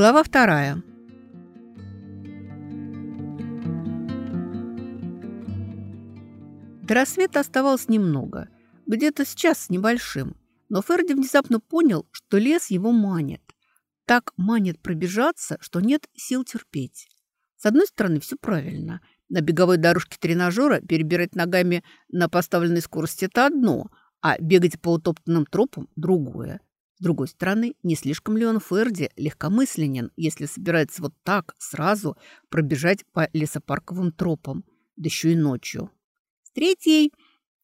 Глава вторая. До рассвета оставалось немного, где-то с час с небольшим, но Ферди внезапно понял, что лес его манит. Так манит пробежаться, что нет сил терпеть. С одной стороны, все правильно. На беговой дорожке тренажера перебирать ногами на поставленной скорости – это одно, а бегать по утоптанным тропам – другое. С другой стороны, не слишком ли он Ферди легкомысленен, если собирается вот так сразу пробежать по лесопарковым тропам, да еще и ночью. С третьей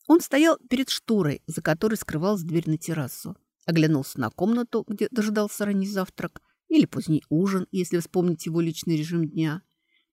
он стоял перед шторой, за которой скрывалась дверь на террасу. Оглянулся на комнату, где дожидался ранний завтрак, или поздний ужин, если вспомнить его личный режим дня.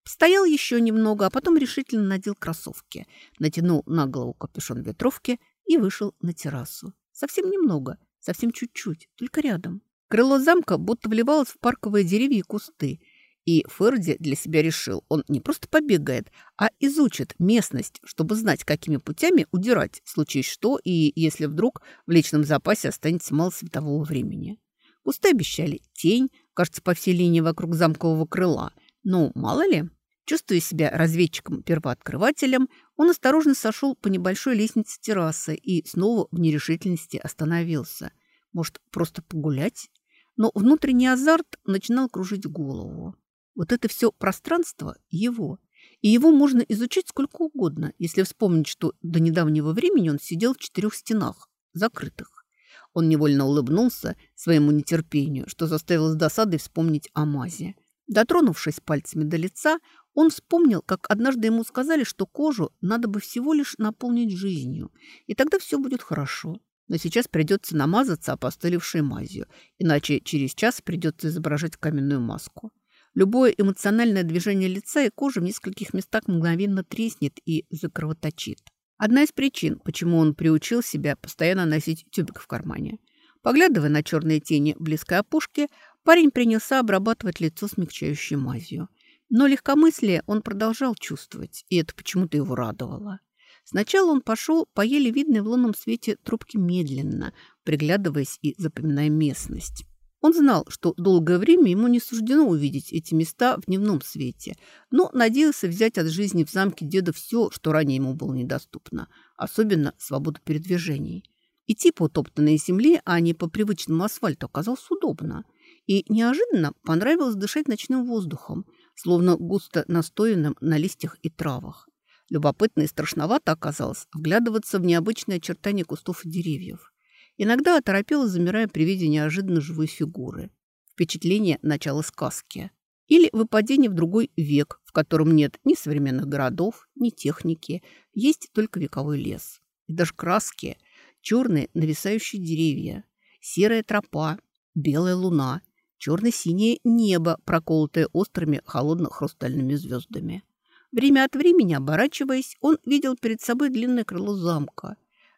Постоял еще немного, а потом решительно надел кроссовки, натянул на голову капюшон ветровки и вышел на террасу. Совсем немного – Совсем чуть-чуть, только рядом. Крыло замка будто вливалось в парковые деревья и кусты. И Ферди для себя решил, он не просто побегает, а изучит местность, чтобы знать, какими путями удирать, случись что, и если вдруг в личном запасе останется мало светового времени. Кусты обещали тень, кажется, по всей линии вокруг замкового крыла. Но мало ли, Чувствуя себя разведчиком-первооткрывателем, он осторожно сошел по небольшой лестнице террасы и снова в нерешительности остановился. Может, просто погулять? Но внутренний азарт начинал кружить голову. Вот это все пространство его. И его можно изучить сколько угодно, если вспомнить, что до недавнего времени он сидел в четырех стенах, закрытых. Он невольно улыбнулся своему нетерпению, что заставило с досадой вспомнить о мазе. Дотронувшись пальцами до лица, он вспомнил, как однажды ему сказали, что кожу надо бы всего лишь наполнить жизнью, и тогда все будет хорошо. Но сейчас придется намазаться опостылевшей мазью, иначе через час придется изображать каменную маску. Любое эмоциональное движение лица и кожи в нескольких местах мгновенно треснет и закровоточит. Одна из причин, почему он приучил себя постоянно носить тюбик в кармане. Поглядывая на черные тени близкой опушки, парень принялся обрабатывать лицо смягчающей мазью – но легкомыслие он продолжал чувствовать, и это почему-то его радовало. Сначала он пошел по еле видной в лунном свете трубке медленно, приглядываясь и запоминая местность. Он знал, что долгое время ему не суждено увидеть эти места в дневном свете, но надеялся взять от жизни в замке деда все, что ранее ему было недоступно, особенно свободу передвижений. Идти по утоптанной земле, а не по привычному асфальту, оказалось удобно. И неожиданно понравилось дышать ночным воздухом – словно густо настоянным на листьях и травах. Любопытно и страшновато оказалось вглядываться в необычные очертания кустов и деревьев. Иногда оторопела, замирая при виде неожиданно живой фигуры. Впечатление начала сказки. Или выпадение в другой век, в котором нет ни современных городов, ни техники, есть только вековой лес. И даже краски, черные нависающие деревья, серая тропа, белая луна – черно-синее небо, проколотое острыми холодно-хрустальными звездами. Время от времени, оборачиваясь, он видел перед собой длинное крыло замка.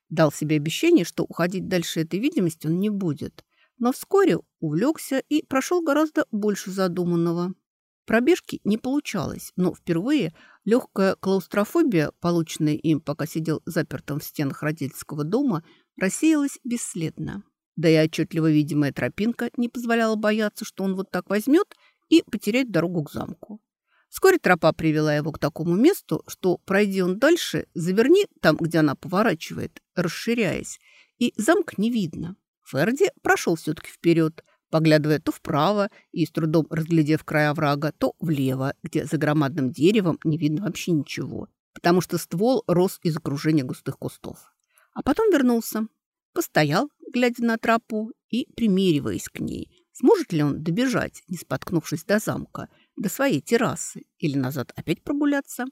Дал себе обещание, что уходить дальше этой видимости он не будет. Но вскоре увлекся и прошел гораздо больше задуманного. Пробежки не получалось, но впервые легкая клаустрофобия, полученная им, пока сидел запертым в стенах родительского дома, рассеялась бесследно. Да и отчетливо видимая тропинка не позволяла бояться, что он вот так возьмет и потеряет дорогу к замку. Вскоре тропа привела его к такому месту, что, пройди он дальше, заверни там, где она поворачивает, расширяясь, и замк не видно. Ферди прошел все-таки вперед, поглядывая то вправо и с трудом разглядев края врага, то влево, где за громадным деревом не видно вообще ничего, потому что ствол рос из окружения густых кустов. А потом вернулся, постоял, глядя на тропу и примериваясь к ней. Сможет ли он добежать, не споткнувшись до замка, до своей террасы, или назад опять прогуляться?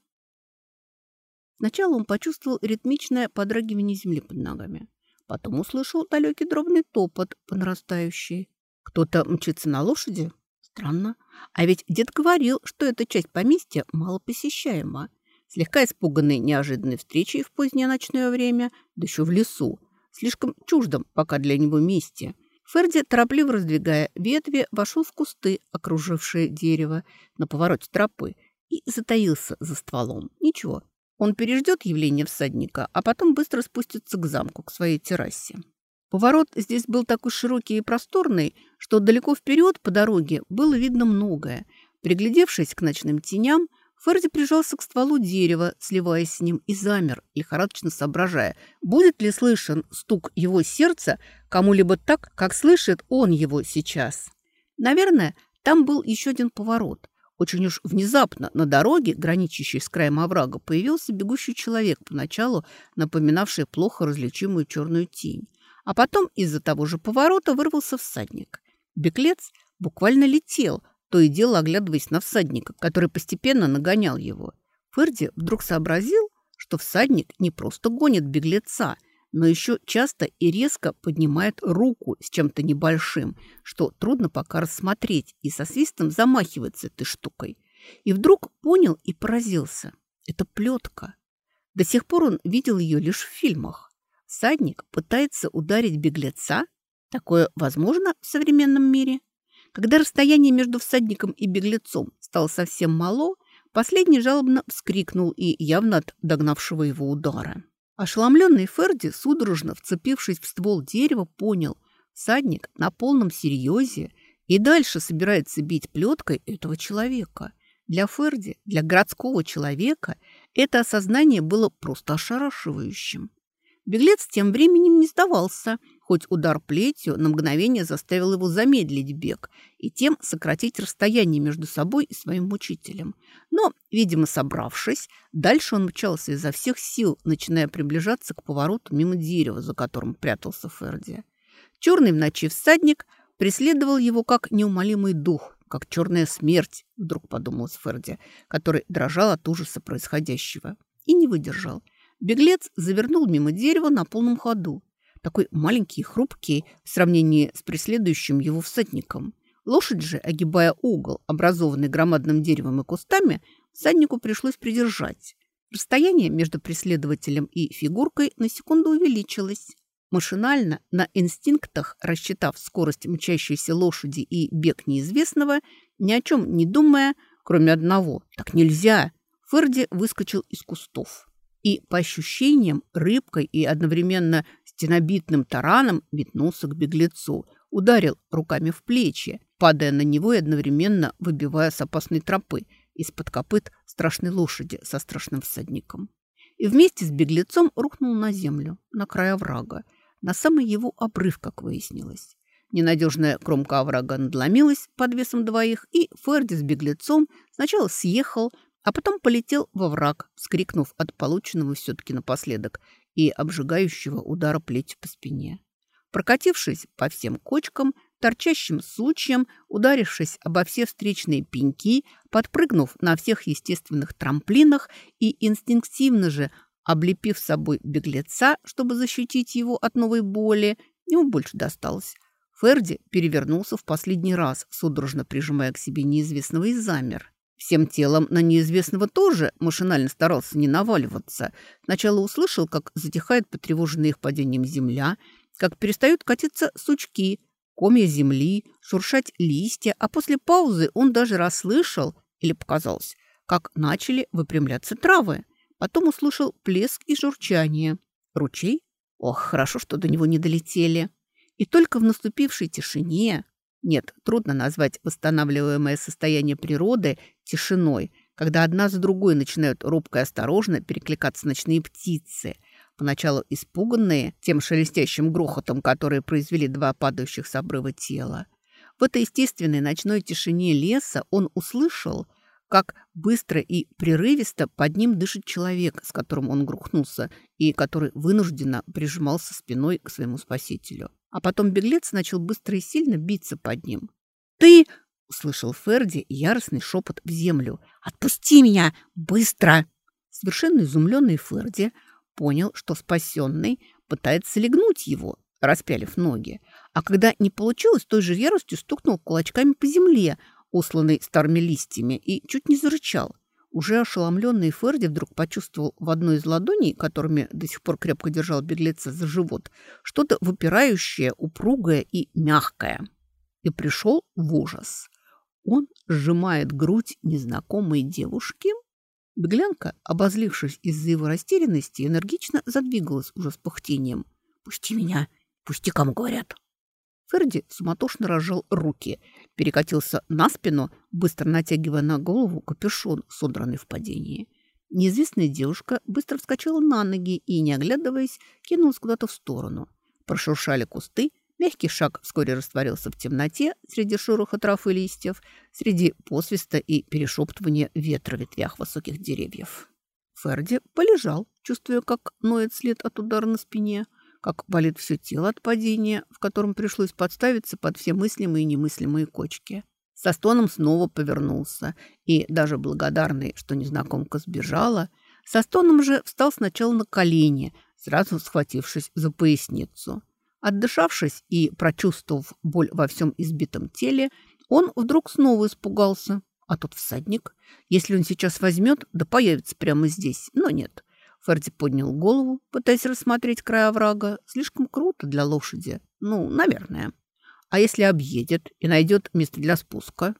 Сначала он почувствовал ритмичное подрагивание земли под ногами. Потом услышал далекий дробный топот по нарастающей. Кто-то мчится на лошади? Странно. А ведь дед говорил, что эта часть поместья малопосещаема. Слегка испуганный неожиданной встречей в позднее ночное время, да еще в лесу, слишком чуждом пока для него месте. Ферди, торопливо раздвигая ветви, вошел в кусты, окружившие дерево на повороте тропы, и затаился за стволом. Ничего, он переждет явление всадника, а потом быстро спустится к замку, к своей террасе. Поворот здесь был такой широкий и просторный, что далеко вперед по дороге было видно многое. Приглядевшись к ночным теням, Ферди прижался к стволу дерева, сливаясь с ним, и замер, лихорадочно соображая, будет ли слышен стук его сердца кому-либо так, как слышит он его сейчас. Наверное, там был еще один поворот. Очень уж внезапно на дороге, граничащей с краем оврага, появился бегущий человек, поначалу напоминавший плохо различимую черную тень. А потом из-за того же поворота вырвался всадник. Беглец буквально летел, то и дело оглядываясь на всадника, который постепенно нагонял его. Ферди вдруг сообразил, что всадник не просто гонит беглеца – но еще часто и резко поднимает руку с чем-то небольшим, что трудно пока рассмотреть, и со свистом замахивается этой штукой. И вдруг понял и поразился. Это плетка. До сих пор он видел ее лишь в фильмах. Садник пытается ударить беглеца. Такое возможно в современном мире? Когда расстояние между всадником и беглецом стало совсем мало, последний жалобно вскрикнул и явно от догнавшего его удара. Ошеломленный Ферди, судорожно вцепившись в ствол дерева, понял, всадник на полном серьезе и дальше собирается бить плеткой этого человека. Для Ферди, для городского человека, это осознание было просто ошарашивающим. Беглец тем временем не сдавался, хоть удар плетью на мгновение заставил его замедлить бег и тем сократить расстояние между собой и своим мучителем. Но, видимо, собравшись, дальше он мчался изо всех сил, начиная приближаться к повороту мимо дерева, за которым прятался Ферди. Черный в ночи всадник преследовал его как неумолимый дух, как черная смерть, вдруг подумал Ферди, который дрожал от ужаса происходящего и не выдержал – Беглец завернул мимо дерева на полном ходу. Такой маленький и хрупкий в сравнении с преследующим его всадником. Лошадь же, огибая угол, образованный громадным деревом и кустами, всаднику пришлось придержать. Расстояние между преследователем и фигуркой на секунду увеличилось. Машинально, на инстинктах, рассчитав скорость мчащейся лошади и бег неизвестного, ни о чем не думая, кроме одного «так нельзя», Ферди выскочил из кустов и, по ощущениям, рыбкой и одновременно стенобитным тараном метнулся к беглецу, ударил руками в плечи, падая на него и одновременно выбивая с опасной тропы из-под копыт страшной лошади со страшным всадником. И вместе с беглецом рухнул на землю, на край оврага, на самый его обрыв, как выяснилось. Ненадежная кромка оврага надломилась под весом двоих, и Ферди с беглецом сначала съехал, а потом полетел во враг, вскрикнув от полученного все-таки напоследок и обжигающего удара плетью по спине. Прокатившись по всем кочкам, торчащим сучьям, ударившись обо все встречные пеньки, подпрыгнув на всех естественных трамплинах и инстинктивно же облепив собой беглеца, чтобы защитить его от новой боли, ему больше досталось. Ферди перевернулся в последний раз, судорожно прижимая к себе неизвестного и замер. Всем телом на неизвестного тоже машинально старался не наваливаться. Сначала услышал, как затихает потревоженная их падением земля, как перестают катиться сучки, комья земли, шуршать листья, а после паузы он даже расслышал, или показалось, как начали выпрямляться травы. Потом услышал плеск и журчание. Ручей? Ох, хорошо, что до него не долетели. И только в наступившей тишине нет, трудно назвать восстанавливаемое состояние природы тишиной, когда одна за другой начинают робко и осторожно перекликаться ночные птицы, поначалу испуганные тем шелестящим грохотом, который произвели два падающих с обрыва тела. В этой естественной ночной тишине леса он услышал, как быстро и прерывисто под ним дышит человек, с которым он грохнулся и который вынужденно прижимался спиной к своему спасителю. А потом беглец начал быстро и сильно биться под ним. «Ты!» — услышал Ферди яростный шепот в землю. «Отпусти меня! Быстро!» Совершенно изумленный Ферди понял, что спасенный пытается легнуть его, распялив ноги. А когда не получилось, той же яростью стукнул кулачками по земле, усланной старыми листьями, и чуть не зарычал. Уже ошеломленный Ферди вдруг почувствовал в одной из ладоней, которыми до сих пор крепко держал беглеца за живот, что-то выпирающее, упругое и мягкое. И пришел в ужас. Он сжимает грудь незнакомой девушки. Беглянка, обозлившись из-за его растерянности, энергично задвигалась уже с пыхтением. «Пусти меня! Пусти, кому говорят. Ферди суматошно разжал руки, перекатился на спину, быстро натягивая на голову капюшон, содранный в падении. Неизвестная девушка быстро вскочила на ноги и, не оглядываясь, кинулась куда-то в сторону. Прошуршали кусты, мягкий шаг вскоре растворился в темноте среди шороха трав и листьев, среди посвиста и перешептывания ветра в ветвях высоких деревьев. Ферди полежал, чувствуя, как ноет след от удара на спине, как болит все тело от падения, в котором пришлось подставиться под все мыслимые и немыслимые кочки. Со стоном снова повернулся и, даже благодарный, что незнакомка сбежала, со стоном же встал сначала на колени, сразу схватившись за поясницу. Отдышавшись и прочувствовав боль во всем избитом теле, он вдруг снова испугался. А тот всадник, если он сейчас возьмет, да появится прямо здесь. Но нет. Ферди поднял голову, пытаясь рассмотреть край оврага. Слишком круто для лошади. Ну, наверное. А если объедет и найдет место для спуска?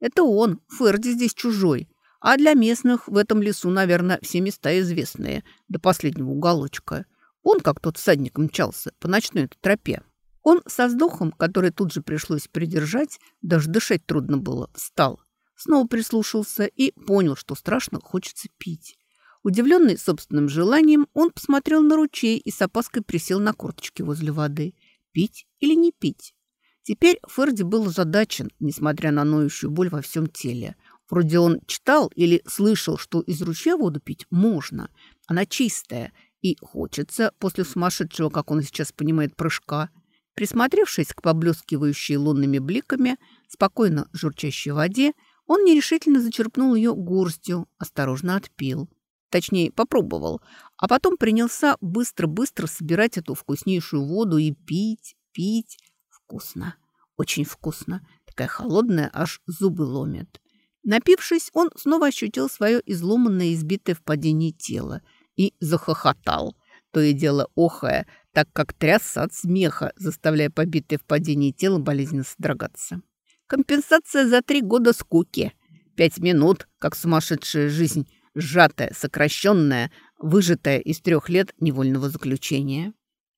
Это он, Ферди здесь чужой. А для местных в этом лесу, наверное, все места известные, до последнего уголочка. Он, как тот всадник, мчался по ночной тропе. Он со вздохом, который тут же пришлось придержать, даже дышать трудно было, встал. Снова прислушался и понял, что страшно хочется пить. Удивленный собственным желанием, он посмотрел на ручей и с опаской присел на корточки возле воды. Пить или не пить? Теперь Ферди был озадачен, несмотря на ноющую боль во всем теле. Вроде он читал или слышал, что из ручья воду пить можно. Она чистая, и хочется после сумасшедшего, как он сейчас понимает, прыжка. Присмотревшись к поблескивающей лунными бликами, спокойно журчащей воде, он нерешительно зачерпнул ее горстью, осторожно отпил. Точнее, попробовал, а потом принялся быстро-быстро собирать эту вкуснейшую воду и пить, пить, вкусно, очень вкусно. Такая холодная, аж зубы ломят. Напившись, он снова ощутил свое изломанное, избитое в падении тело и захохотал, то и дело охая, так как трясся от смеха, заставляя побитое в падении тело болезненно содрогаться. Компенсация за три года скуки. Пять минут, как сумасшедшая жизнь, сжатая, сокращенная, выжатая из трех лет невольного заключения.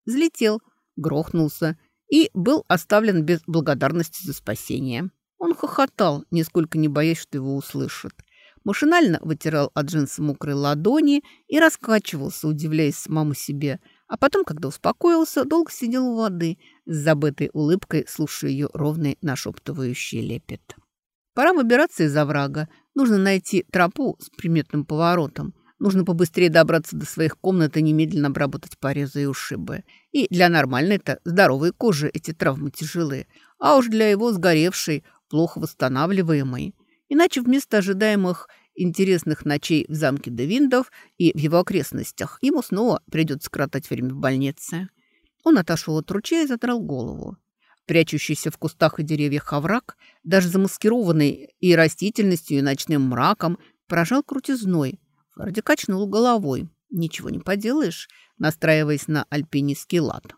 Взлетел, грохнулся, и был оставлен без благодарности за спасение. Он хохотал, нисколько не боясь, что его услышат. Машинально вытирал от джинса мокрые ладони и раскачивался, удивляясь самому себе. А потом, когда успокоился, долго сидел у воды, с забытой улыбкой, слушая ее ровный нашептывающий лепет. Пора выбираться из оврага. Нужно найти тропу с приметным поворотом. Нужно побыстрее добраться до своих комнат и немедленно обработать порезы и ушибы. И для нормальной-то здоровой кожи эти травмы тяжелые. А уж для его сгоревшей, плохо восстанавливаемой. Иначе вместо ожидаемых интересных ночей в замке Девиндов и в его окрестностях ему снова придется скоротать время в больнице. Он отошел от ручья и задрал голову. Прячущийся в кустах и деревьях овраг, даже замаскированный и растительностью, и ночным мраком, поражал крутизной – Фарди качнул головой. Ничего не поделаешь, настраиваясь на альпинистский лад.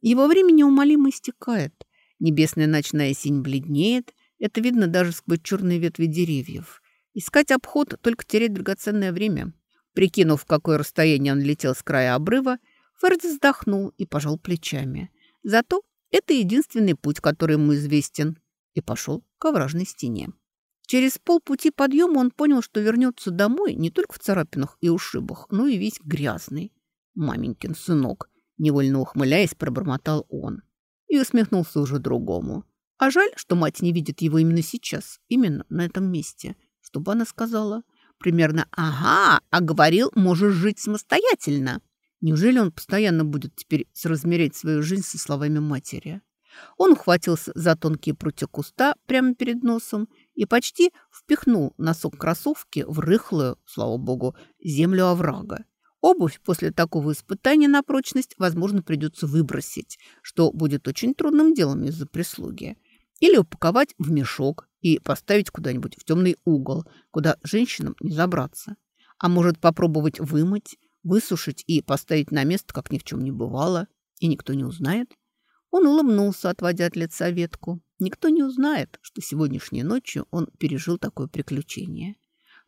Его время неумолимо истекает. Небесная ночная синь бледнеет. Это видно даже сквозь черные ветви деревьев. Искать обход, только терять драгоценное время. Прикинув, в какое расстояние он летел с края обрыва, Ферди вздохнул и пожал плечами. Зато это единственный путь, который ему известен, и пошел к овражной стене. Через полпути подъема он понял, что вернется домой не только в царапинах и ушибах, но и весь грязный. «Маменькин сынок», — невольно ухмыляясь, пробормотал он. И усмехнулся уже другому. А жаль, что мать не видит его именно сейчас, именно на этом месте. Что бы она сказала? Примерно «Ага, а говорил, можешь жить самостоятельно». Неужели он постоянно будет теперь соразмерять свою жизнь со словами матери? Он ухватился за тонкие прутья куста прямо перед носом и почти впихнул носок кроссовки в рыхлую, слава богу, землю оврага. Обувь после такого испытания на прочность, возможно, придется выбросить, что будет очень трудным делом из-за прислуги. Или упаковать в мешок и поставить куда-нибудь в темный угол, куда женщинам не забраться. А может попробовать вымыть, высушить и поставить на место, как ни в чем не бывало, и никто не узнает. Он улыбнулся, отводя от лица ветку. Никто не узнает, что сегодняшней ночью он пережил такое приключение.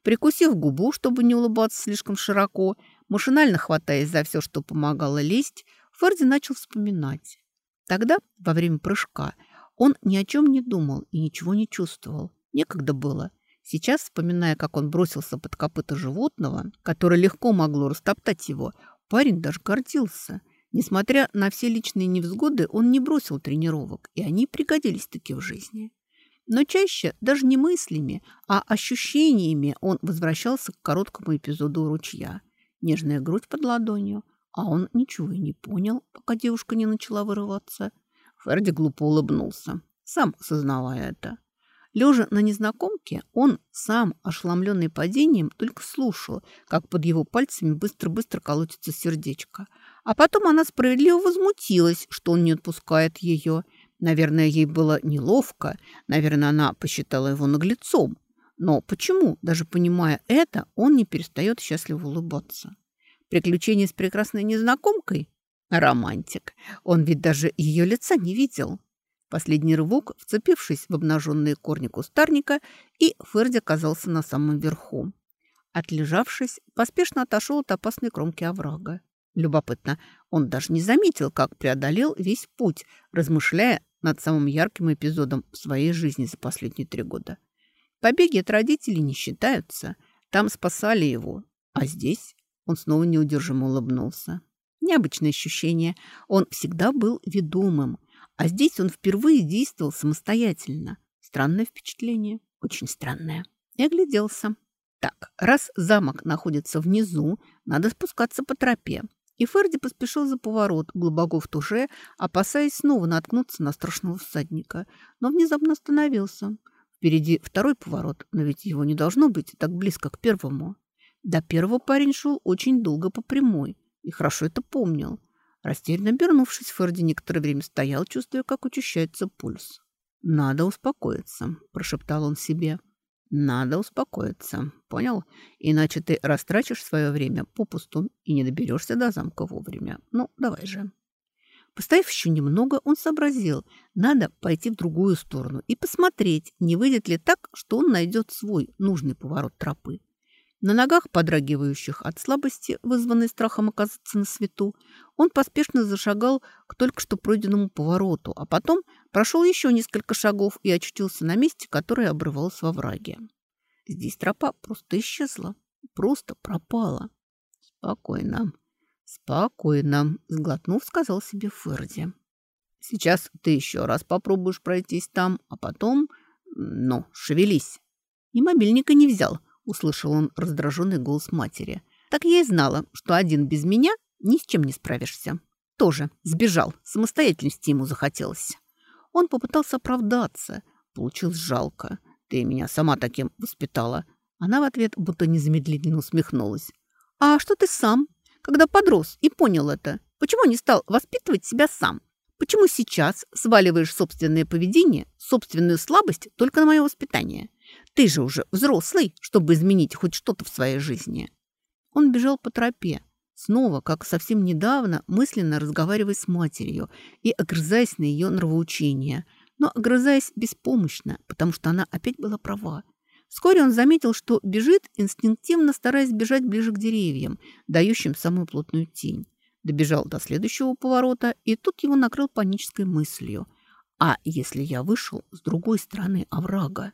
Прикусив губу, чтобы не улыбаться слишком широко, машинально хватаясь за все, что помогало лезть, Ферди начал вспоминать. Тогда, во время прыжка, он ни о чем не думал и ничего не чувствовал. Некогда было. Сейчас, вспоминая, как он бросился под копыта животного, которое легко могло растоптать его, парень даже гордился. Несмотря на все личные невзгоды, он не бросил тренировок, и они пригодились таки в жизни. Но чаще даже не мыслями, а ощущениями он возвращался к короткому эпизоду ручья. Нежная грудь под ладонью, а он ничего и не понял, пока девушка не начала вырываться. Ферди глупо улыбнулся, сам осознавая это. Лежа на незнакомке, он, сам, ошеломленный падением, только слушал, как под его пальцами быстро-быстро колотится сердечко. А потом она справедливо возмутилась, что он не отпускает ее – Наверное, ей было неловко, наверное, она посчитала его наглецом. Но почему, даже понимая это, он не перестает счастливо улыбаться? Приключение с прекрасной незнакомкой? Романтик. Он ведь даже ее лица не видел. Последний рывок, вцепившись в обнаженные корни кустарника, и Ферди оказался на самом верху. Отлежавшись, поспешно отошел от опасной кромки оврага. Любопытно, он даже не заметил, как преодолел весь путь, размышляя над самым ярким эпизодом в своей жизни за последние три года. Побеги от родителей не считаются. Там спасали его. А здесь он снова неудержимо улыбнулся. Необычное ощущение. Он всегда был ведомым. А здесь он впервые действовал самостоятельно. Странное впечатление. Очень странное. И огляделся. Так, раз замок находится внизу, надо спускаться по тропе. И Ферди поспешил за поворот, глубоко в туше, опасаясь снова наткнуться на страшного всадника. Но внезапно остановился. Впереди второй поворот, но ведь его не должно быть так близко к первому. До первого парень шел очень долго по прямой и хорошо это помнил. Растерянно обернувшись, Ферди некоторое время стоял, чувствуя, как учащается пульс. «Надо успокоиться», – прошептал он себе. Надо успокоиться, понял? Иначе ты растрачишь свое время попусту и не доберешься до замка вовремя. Ну, давай же. Постояв еще немного, он сообразил, надо пойти в другую сторону и посмотреть, не выйдет ли так, что он найдет свой нужный поворот тропы. На ногах, подрагивающих от слабости, вызванной страхом оказаться на свету, он поспешно зашагал к только что пройденному повороту, а потом прошел еще несколько шагов и очутился на месте, которое обрывалось во враге. Здесь тропа просто исчезла, просто пропала. «Спокойно, спокойно», — сглотнув, сказал себе Ферди. «Сейчас ты еще раз попробуешь пройтись там, а потом... Ну, шевелись». И мобильника не взял — услышал он раздраженный голос матери. «Так я и знала, что один без меня ни с чем не справишься. Тоже сбежал, самостоятельности ему захотелось». Он попытался оправдаться. Получилось жалко. «Ты меня сама таким воспитала». Она в ответ будто незамедлительно усмехнулась. «А что ты сам, когда подрос и понял это? Почему не стал воспитывать себя сам? Почему сейчас сваливаешь собственное поведение, собственную слабость только на мое воспитание? Ты же уже взрослый, чтобы изменить хоть что-то в своей жизни. Он бежал по тропе, снова, как совсем недавно, мысленно разговаривая с матерью и огрызаясь на ее нравоучения, но огрызаясь беспомощно, потому что она опять была права. Вскоре он заметил, что бежит, инстинктивно стараясь бежать ближе к деревьям, дающим самую плотную тень. Добежал до следующего поворота, и тут его накрыл панической мыслью. «А если я вышел с другой стороны оврага?»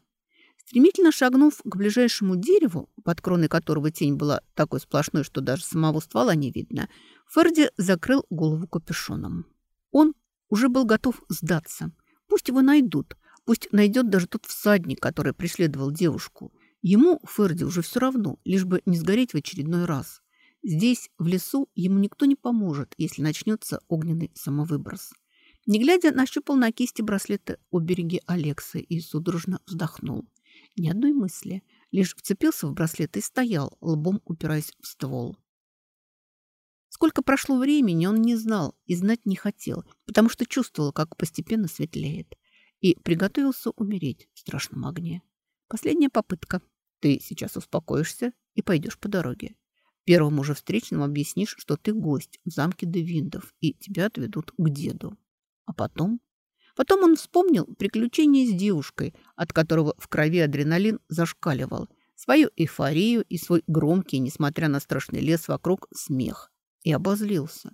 Стремительно шагнув к ближайшему дереву, под кроной которого тень была такой сплошной, что даже самого ствола не видно, Ферди закрыл голову капюшоном. Он уже был готов сдаться. Пусть его найдут, пусть найдет даже тот всадник, который преследовал девушку. Ему, Ферди, уже все равно, лишь бы не сгореть в очередной раз. Здесь, в лесу, ему никто не поможет, если начнется огненный самовыброс. Не глядя, нащупал на кисти браслета обереги Алексы и судорожно вздохнул. Ни одной мысли. Лишь вцепился в браслет и стоял, лбом упираясь в ствол. Сколько прошло времени, он не знал и знать не хотел, потому что чувствовал, как постепенно светлеет. И приготовился умереть в страшном огне. Последняя попытка. Ты сейчас успокоишься и пойдешь по дороге. Первому же встречному объяснишь, что ты гость в замке Девиндов, и тебя отведут к деду. А потом Потом он вспомнил приключение с девушкой, от которого в крови адреналин зашкаливал, свою эйфорию и свой громкий, несмотря на страшный лес вокруг, смех. И обозлился.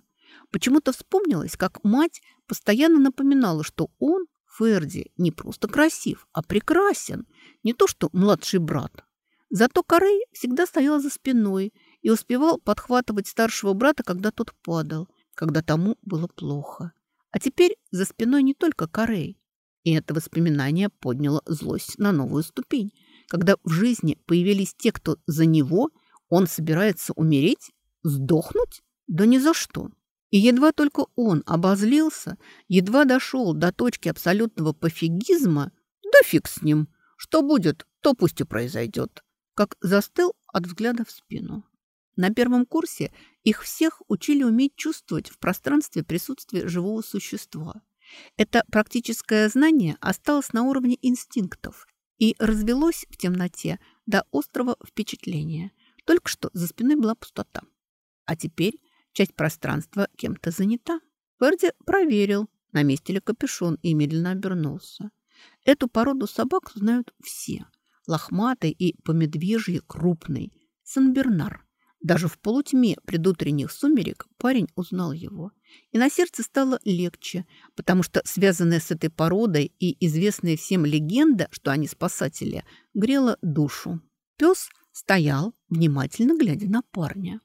Почему-то вспомнилось, как мать постоянно напоминала, что он, Ферди, не просто красив, а прекрасен. Не то что младший брат. Зато Корей всегда стоял за спиной и успевал подхватывать старшего брата, когда тот падал, когда тому было плохо. А теперь за спиной не только Корей. И это воспоминание подняло злость на новую ступень. Когда в жизни появились те, кто за него, он собирается умереть? Сдохнуть? Да ни за что. И едва только он обозлился, едва дошел до точки абсолютного пофигизма, да фиг с ним. Что будет, то пусть и произойдет. Как застыл от взгляда в спину. На первом курсе их всех учили уметь чувствовать в пространстве присутствие живого существа. Это практическое знание осталось на уровне инстинктов и развелось в темноте до острого впечатления. Только что за спиной была пустота. А теперь часть пространства кем-то занята. Верди проверил, на месте ли капюшон, и медленно обернулся. Эту породу собак знают все. Лохматый и по медвежьи крупный. Сан-Бернар. Даже в полутьме предутренних сумерек парень узнал его. И на сердце стало легче, потому что связанная с этой породой и известная всем легенда, что они спасатели, грела душу. Пес стоял, внимательно глядя на парня.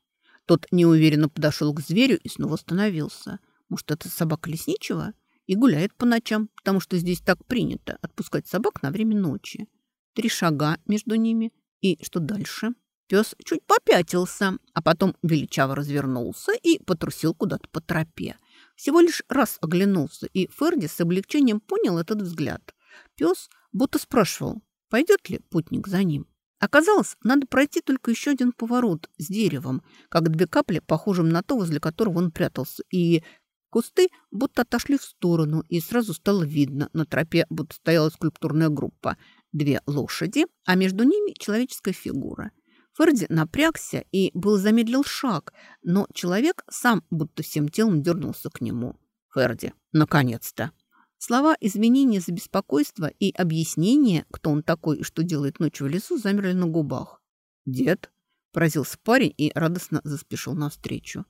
Тот неуверенно подошел к зверю и снова остановился. Может, это собака лесничего? И гуляет по ночам, потому что здесь так принято отпускать собак на время ночи. Три шага между ними. И что дальше? Пес чуть попятился, а потом величаво развернулся и потрусил куда-то по тропе. Всего лишь раз оглянулся, и Ферди с облегчением понял этот взгляд. Пес будто спрашивал, пойдет ли путник за ним. Оказалось, надо пройти только еще один поворот с деревом, как две капли, похожим на то, возле которого он прятался, и кусты будто отошли в сторону, и сразу стало видно, на тропе будто стояла скульптурная группа. Две лошади, а между ними человеческая фигура – Ферди напрягся и был замедлил шаг, но человек сам будто всем телом дернулся к нему. «Ферди, наконец-то!» Слова извинения за беспокойство и объяснение, кто он такой и что делает ночью в лесу, замерли на губах. «Дед?» – поразился парень и радостно заспешил навстречу.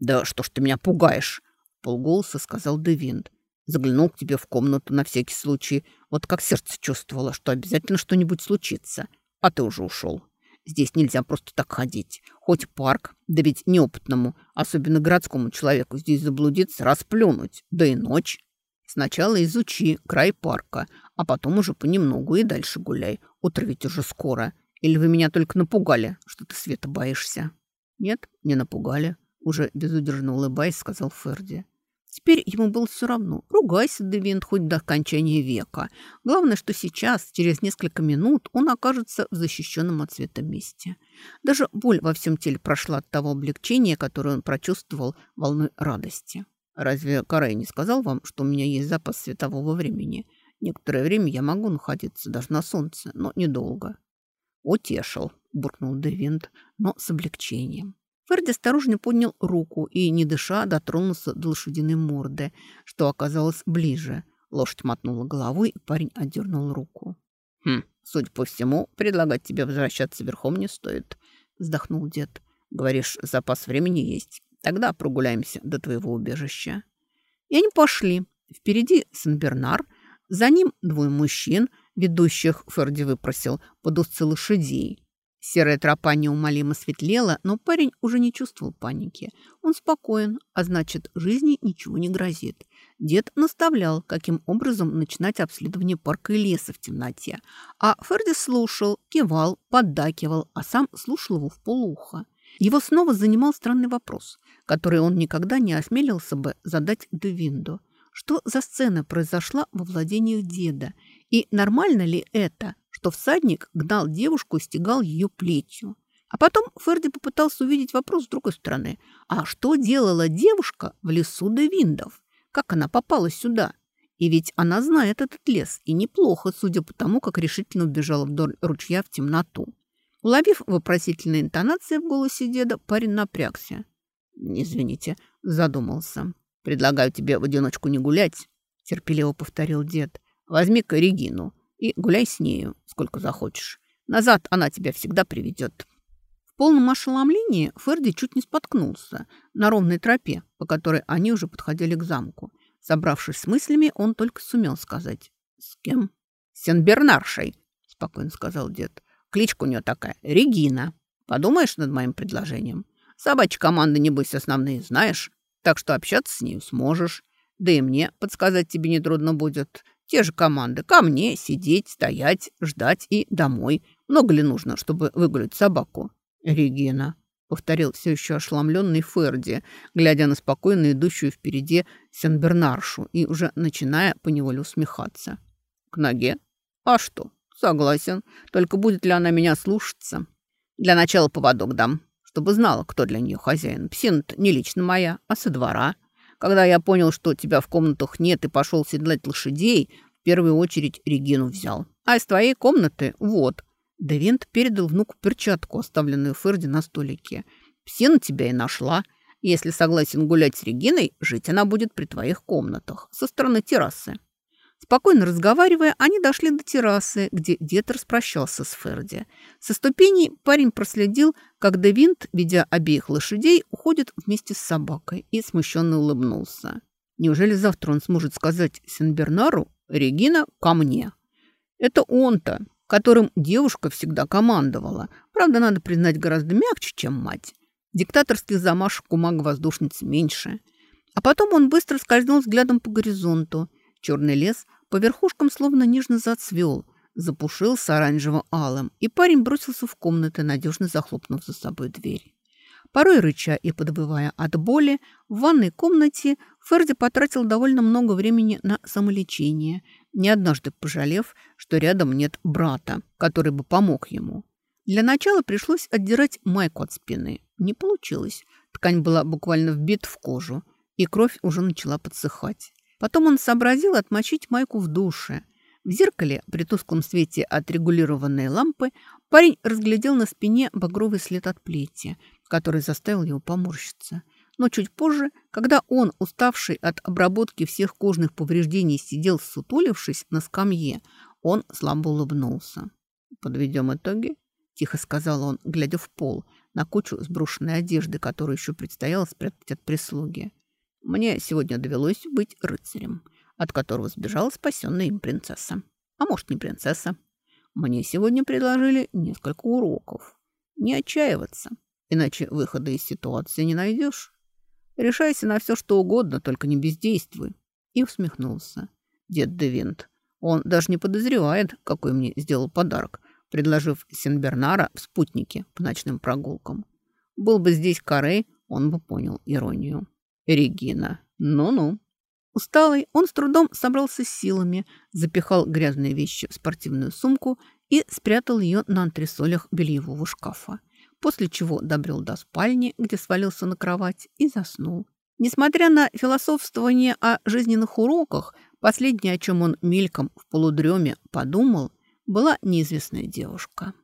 «Да что ж ты меня пугаешь?» – полголоса сказал Девинт. Заглянул к тебе в комнату на всякий случай. Вот как сердце чувствовало, что обязательно что-нибудь случится. А ты уже ушел. Здесь нельзя просто так ходить. Хоть парк, да ведь неопытному, особенно городскому человеку, здесь заблудиться, расплюнуть. Да и ночь. Сначала изучи край парка, а потом уже понемногу и дальше гуляй. Утро ведь уже скоро. Или вы меня только напугали, что ты света боишься? Нет, не напугали. Уже безудержно улыбаясь, сказал Ферди. Теперь ему было все равно. Ругайся, Девинт, хоть до окончания века. Главное, что сейчас, через несколько минут, он окажется в защищенном от света месте. Даже боль во всем теле прошла от того облегчения, которое он прочувствовал волной радости. Разве Карай не сказал вам, что у меня есть запас светового времени? Некоторое время я могу находиться даже на солнце, но недолго. Утешил, буркнул Девинт, но с облегчением. Ферди осторожно поднял руку и, не дыша, дотронулся до лошадиной морды, что оказалось ближе. Лошадь мотнула головой, и парень отдернул руку. «Хм, судя по всему, предлагать тебе возвращаться верхом не стоит», — вздохнул дед. «Говоришь, запас времени есть. Тогда прогуляемся до твоего убежища». И они пошли. Впереди Сен-Бернар, за ним двое мужчин, ведущих, Ферди выпросил, под узцы лошадей. Серая тропа неумолимо светлела, но парень уже не чувствовал паники. Он спокоен, а значит, жизни ничего не грозит. Дед наставлял, каким образом начинать обследование парка и леса в темноте. А Ферди слушал, кивал, поддакивал, а сам слушал его в полуха. Его снова занимал странный вопрос, который он никогда не осмелился бы задать Девинду. Что за сцена произошла во владениях деда? И нормально ли это, что всадник гнал девушку и стегал ее плетью. А потом Ферди попытался увидеть вопрос с другой стороны. А что делала девушка в лесу Девиндов? Как она попала сюда? И ведь она знает этот лес, и неплохо, судя по тому, как решительно убежала вдоль ручья в темноту. Уловив вопросительные интонации в голосе деда, парень напрягся. «Извините», — задумался. «Предлагаю тебе в одиночку не гулять», — терпеливо повторил дед. «Возьми-ка Регину и гуляй с нею, сколько захочешь. Назад она тебя всегда приведет. В полном ошеломлении Ферди чуть не споткнулся на ровной тропе, по которой они уже подходили к замку. Собравшись с мыслями, он только сумел сказать «С кем?» «С Сен-Бернаршей», – спокойно сказал дед. «Кличка у нее такая – Регина. Подумаешь над моим предложением? Собачьи команды, небось, основные знаешь, так что общаться с ней сможешь. Да и мне подсказать тебе нетрудно будет. Те же команды. Ко мне сидеть, стоять, ждать и домой. Много ли нужно, чтобы выгулять собаку?» «Регина», — повторил все еще ошеломленный Ферди, глядя на спокойно идущую впереди Сен-Бернаршу и уже начиная поневоле усмехаться. «К ноге? А что? Согласен. Только будет ли она меня слушаться? Для начала поводок дам, чтобы знала, кто для нее хозяин. псина не лично моя, а со двора. Когда я понял, что тебя в комнатах нет и пошел седлать лошадей, в первую очередь Регину взял. А из твоей комнаты вот». Девент передал внуку перчатку, оставленную Ферди на столике. «Псина тебя и нашла. Если согласен гулять с Региной, жить она будет при твоих комнатах, со стороны террасы». Спокойно разговаривая, они дошли до террасы, где дед распрощался с Ферди. Со ступеней парень проследил, как Девинт, ведя обеих лошадей, уходит вместе с собакой и смущенно улыбнулся. Неужели завтра он сможет сказать Сенбернару «Регина, ко мне»? Это он-то, которым девушка всегда командовала. Правда, надо признать, гораздо мягче, чем мать. Диктаторских замашек у мага-воздушницы меньше. А потом он быстро скользнул взглядом по горизонту. Черный лес по верхушкам словно нежно зацвел, запушился оранжево-алым, и парень бросился в комнаты, надежно захлопнув за собой дверь. Порой рыча и подбывая от боли, в ванной комнате Ферди потратил довольно много времени на самолечение, не однажды пожалев, что рядом нет брата, который бы помог ему. Для начала пришлось отдирать майку от спины. Не получилось. Ткань была буквально вбита в кожу, и кровь уже начала подсыхать. Потом он сообразил отмочить майку в душе. В зеркале, при тусклом свете отрегулированной лампы, парень разглядел на спине багровый след от плети – который заставил его поморщиться. Но чуть позже, когда он, уставший от обработки всех кожных повреждений, сидел сутулившись на скамье, он слабо улыбнулся. «Подведем итоги?» – тихо сказал он, глядя в пол, на кучу сброшенной одежды, которую еще предстояло спрятать от прислуги. «Мне сегодня довелось быть рыцарем, от которого сбежала спасенная им принцесса. А может, не принцесса. Мне сегодня предложили несколько уроков. Не отчаиваться, Иначе выхода из ситуации не найдешь. Решайся на все, что угодно, только не бездействуй. И усмехнулся. Дед Девинт. Он даже не подозревает, какой мне сделал подарок, предложив Сенбернара в спутнике по ночным прогулкам. Был бы здесь Карей, он бы понял иронию. Регина. Ну-ну. Усталый, он с трудом собрался с силами, запихал грязные вещи в спортивную сумку и спрятал ее на антресолях бельевого шкафа после чего добрел до спальни, где свалился на кровать и заснул. Несмотря на философствование о жизненных уроках, последнее, о чем он мельком в полудреме подумал, была неизвестная девушка.